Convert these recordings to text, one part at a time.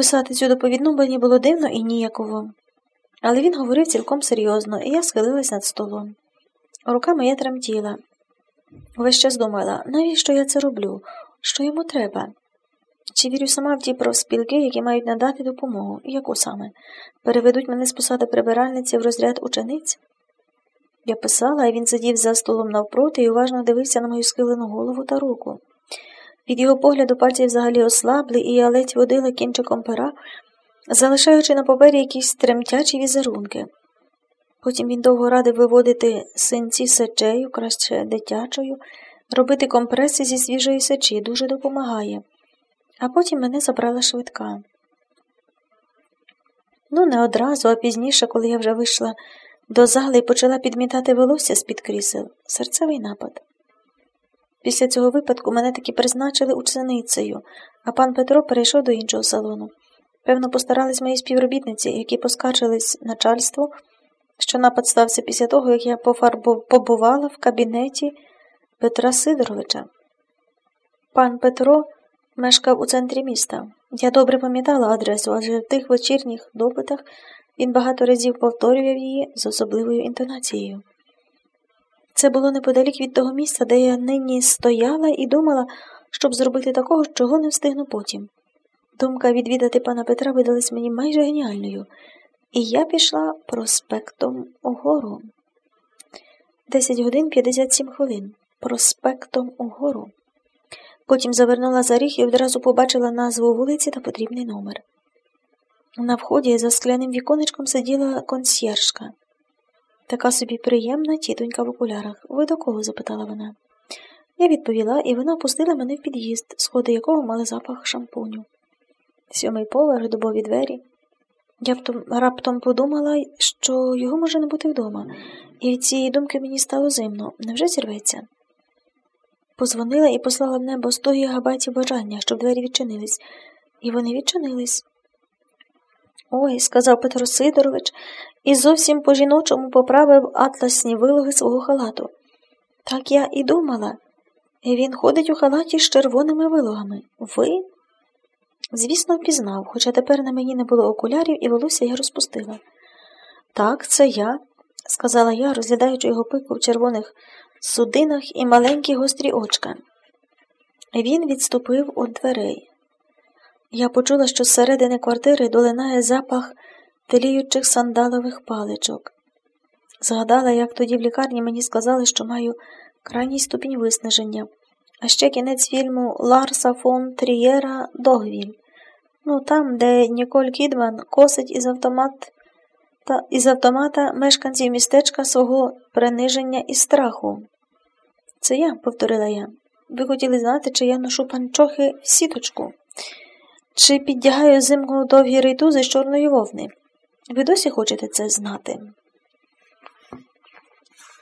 Писати цю доповідну мені було дивно і ніяково. Але він говорив цілком серйозно, і я схилилась над столом. Рука моя тремтіла. Весь час думала, навіщо я це роблю? Що йому треба? Чи вірю сама в ті профспілки, які мають надати допомогу? Яку саме? Переведуть мене з посади прибиральниці в розряд учениць? Я писала, а він сидів за столом навпроти і уважно дивився на мою схилену голову та руку. Від його погляду пальці взагалі ослабли, і я ледь водила кінчиком пера, залишаючи на папері якісь тремтячі візерунки. Потім він довго радив виводити синці сечею, краще дитячою, робити компреси зі свіжої сечі дуже допомагає. А потім мене забрала швидка. Ну, не одразу, а пізніше, коли я вже вийшла до зали і почала підмітати волосся з-під крісел, серцевий напад. Після цього випадку мене таки призначили ученицею, а пан Петро перейшов до іншого салону. Певно, постарались мої співробітниці, які поскаржились начальству, що напад стався після того, як я побувала в кабінеті Петра Сидоровича. Пан Петро мешкав у центрі міста. Я добре пам'ятала адресу, адже в тих вечірніх допитах він багато разів повторював її з особливою інтонацією. Це було неподалік від того місця, де я нині стояла і думала, щоб зробити такого, чого не встигну потім. Думка відвідати пана Петра видалась мені майже геніальною, і я пішла проспектом угору. Десять годин 57 хвилин. Проспектом угору. Потім завернула за ріг і одразу побачила назву вулиці та потрібний номер. На вході за скляним віконечком сиділа консьєржка. Така собі приємна тітонька в окулярах. Ви до кого? запитала вона. Я відповіла, і вона пустила мене в під'їзд, сходи якого мали запах шампуню. Сьомий поверх, дубові двері. Я раптом подумала, що його може не бути вдома, і від цієї думки мені стало зимно. Невже зірветься? Позвонила і послала в небо сто гігабайтів бажання, щоб двері відчинились, і вони відчинились. Ой, сказав Петро Сидорович, і зовсім по жіночому поправив атласні вилоги свого халату. Так я і думала. І Він ходить у халаті з червоними вилогами. Ви? Звісно, впізнав, хоча тепер на мені не було окулярів і волосся я розпустила. Так, це я, сказала я, розглядаючи його пику в червоних судинах і маленькі гострі очка. Він відступив від дверей. Я почула, що зсередини квартири долинає запах теліючих сандалових паличок. Згадала, як тоді в лікарні мені сказали, що маю крайній ступінь виснаження, а ще кінець фільму Ларса фон Трієра Догвіль. Ну там, де Ніколь Кідман косить із автомат та із автомата мешканців містечка свого приниження і страху. Це я, повторила я. Ви хотіли знати, чи я ношу панчохи в сіточку, чи піддягаю зимку довгі рейтузи з чорної вовни. Ви досі хочете це знати?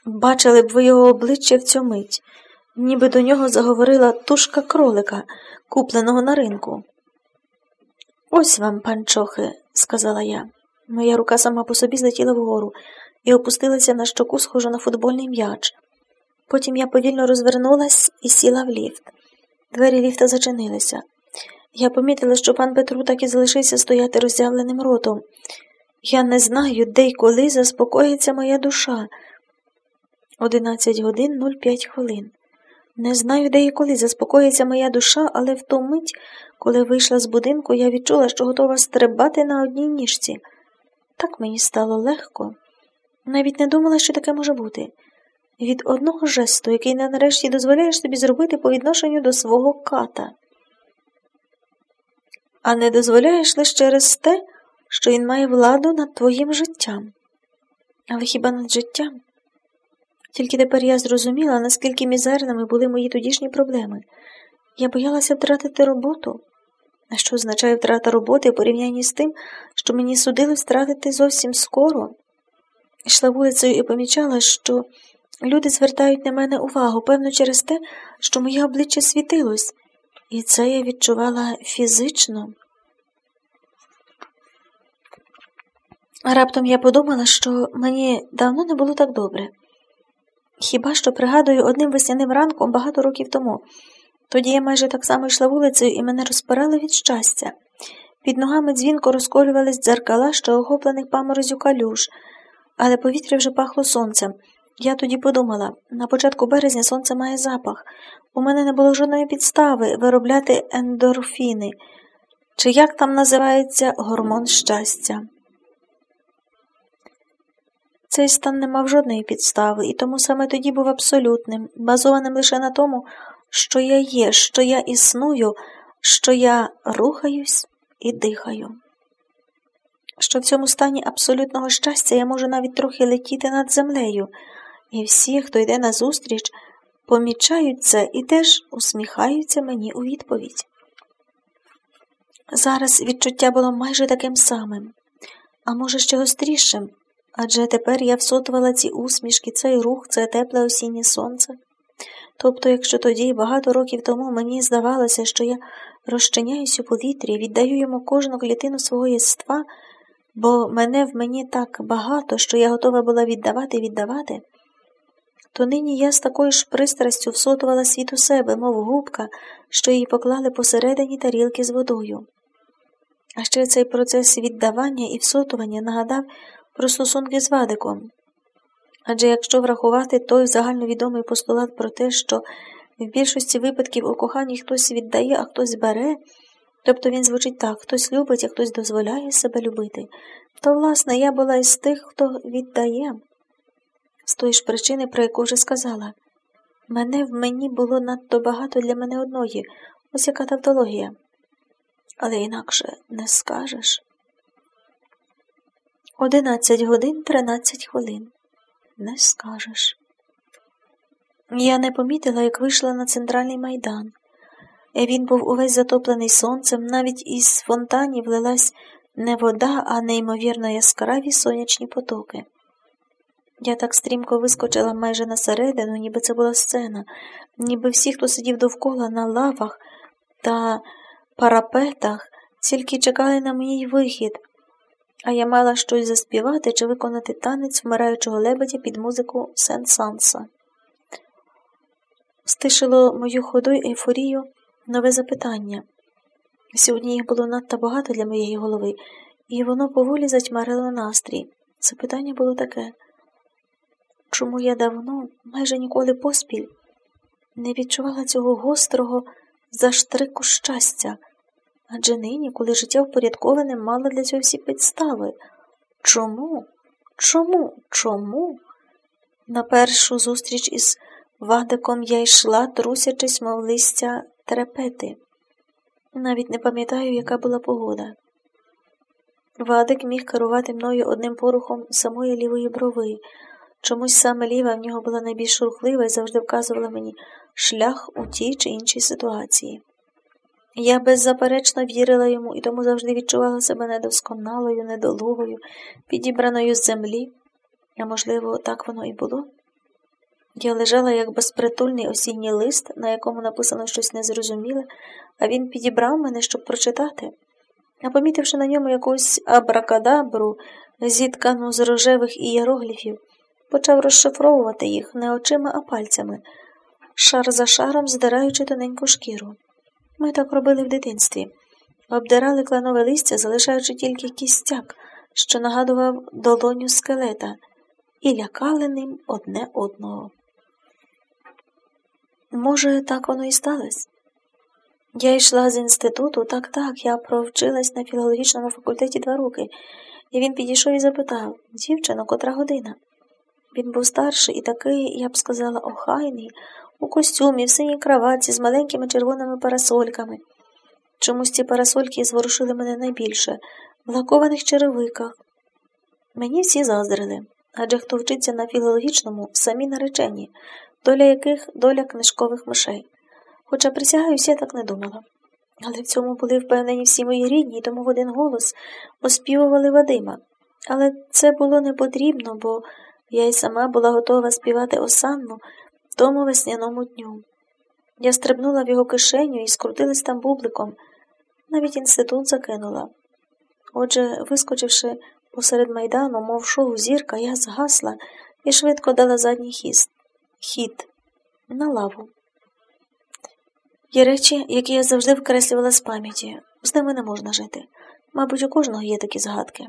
Бачили б ви його обличчя в цю мить, ніби до нього заговорила тушка кролика, купленого на ринку. Ось вам, панчохи, сказала я. Моя рука сама по собі злетіла вгору і опустилася на щоку, схожу на футбольний м'яч. Потім я повільно розвернулась і сіла в ліфт. Двері ліфта зачинилися. Я помітила, що пан Петру так і залишився стояти роззявленим ротом. Я не знаю, де й коли заспокоїться моя душа. Одинадцять годин нуль п'ять хвилин. Не знаю, де і коли заспокоїться моя душа, але в ту мить, коли вийшла з будинку, я відчула, що готова стрибати на одній ніжці. Так мені стало легко. Навіть не думала, що таке може бути. Від одного жесту, який нарешті дозволяєш собі зробити по відношенню до свого ката. А не дозволяєш лише через те, що він має владу над твоїм життям. Але хіба над життям? Тільки тепер я зрозуміла, наскільки мізерними були мої тодішні проблеми. Я боялася втратити роботу. А що означає втрата роботи в порівнянні з тим, що мені судилось втратити зовсім скоро? Йшла вулицею і помічала, що люди звертають на мене увагу, певно, через те, що моє обличчя світилось, і це я відчувала фізично. Раптом я подумала, що мені давно не було так добре. Хіба що пригадую одним весняним ранком багато років тому. Тоді я майже так само йшла вулицею і мене розпирали від щастя. Під ногами дзвінко розколювались дзеркала, що охоплених паморозю калюж, але повітря вже пахло сонцем. Я тоді подумала на початку березня сонце має запах. У мене не було жодної підстави виробляти ендорфіни, чи як там називається гормон щастя. Цей стан не мав жодної підстави, і тому саме тоді був абсолютним, базованим лише на тому, що я є, що я існую, що я рухаюсь і дихаю. Що в цьому стані абсолютного щастя я можу навіть трохи летіти над землею, і всі, хто йде назустріч, помічають це і теж усміхаються мені у відповідь. Зараз відчуття було майже таким самим, а може, ще гострішим, адже тепер я всотувала ці усмішки, цей рух, це тепле осіннє сонце. Тобто, якщо тоді, багато років тому, мені здавалося, що я розчиняюсь у повітрі, віддаю йому кожну клітину свого єства, бо мене в мені так багато, що я готова була віддавати віддавати, то нині я з такою ж пристрастю всотувала світ у себе, мов губка, що її поклали посередині тарілки з водою. А ще цей процес віддавання і всотування нагадав про стосунки з Вадиком. Адже якщо врахувати той загальновідомий постулат про те, що в більшості випадків у коханні хтось віддає, а хтось бере, тобто він звучить так, хтось любить, а хтось дозволяє себе любити, то, власне, я була із тих, хто віддає, з тої ж причини, про яку вже сказала. Мене в мені було надто багато для мене одної, ось яка тавтологія. Але інакше не скажеш. Одинадцять годин тринадцять хвилин не скажеш. Я не помітила, як вийшла на центральний майдан. Він був увесь затоплений сонцем, навіть із фонтанів лилась не вода, а неймовірно яскраві сонячні потоки. Я так стрімко вискочила майже на середину, ніби це була сцена, ніби всі, хто сидів довкола на лавах та парапетах, тільки чекали на мій вихід а я мала щось заспівати чи виконати танець вмираючого лебедя під музику Сен-Санса. Стишило мою ходу й ейфорію нове запитання. Сьогодні їх було надто багато для моєї голови, і воно поволі затьмарило настрій. Запитання було таке чому я давно, майже ніколи поспіль, не відчувала цього гострого заштрику щастя, Адже нині, коли життя впорядковане, мало для цього всі підстави. Чому? Чому? Чому? На першу зустріч із Вадиком я йшла, трусячись, мов листя трепети. Навіть не пам'ятаю, яка була погода. Вадик міг керувати мною одним порухом самої лівої брови. Чомусь саме ліва в нього була найбільш рухлива і завжди вказувала мені шлях у тій чи іншій ситуації. Я беззаперечно вірила йому і тому завжди відчувала себе недосконалою, недолугою, підібраною з землі, а можливо, так воно і було. Я лежала як безпритульний осінній лист, на якому написано щось незрозуміле, а він підібрав мене, щоб прочитати. А помітивши на ньому якусь абракадабру, зіткану з рожевих ієрогліфів, почав розшифровувати їх не очима, а пальцями, шар за шаром здираючи тоненьку шкіру. Ми так робили в дитинстві, обдирали кланове листя, залишаючи тільки кістяк, що нагадував долоню скелета, і лякали ним одне одного. Може, так воно і сталося? Я йшла з інституту, так так, я провчилась на філологічному факультеті два роки, і він підійшов і запитав дівчино, котра година. Він був старший і такий, я б сказала, охайний, у костюмі, в синій краватці з маленькими червоними парасольками. Чомусь ці парасольки зворушили мене найбільше в лакованих черевиках. Мені всі заздрили, адже хто вчиться на філологічному, самі наречені, доля яких доля книжкових мишей. Хоча присягаюся, я так не думала. Але в цьому були впевнені всі мої рідні, тому в один голос оспівували Вадима. Але це було не потрібно, бо я й сама була готова співати осанну, тому весняному дню. Я стрибнула в його кишеню і скрутилась там бубликом, навіть інститут закинула. Отже, вискочивши посеред майдану, мов шоу зірка, я згасла і швидко дала задній хіст, хід на лаву. Є речі, які я завжди вкреслювала з пам'яті, з ними не можна жити. Мабуть, у кожного є такі згадки.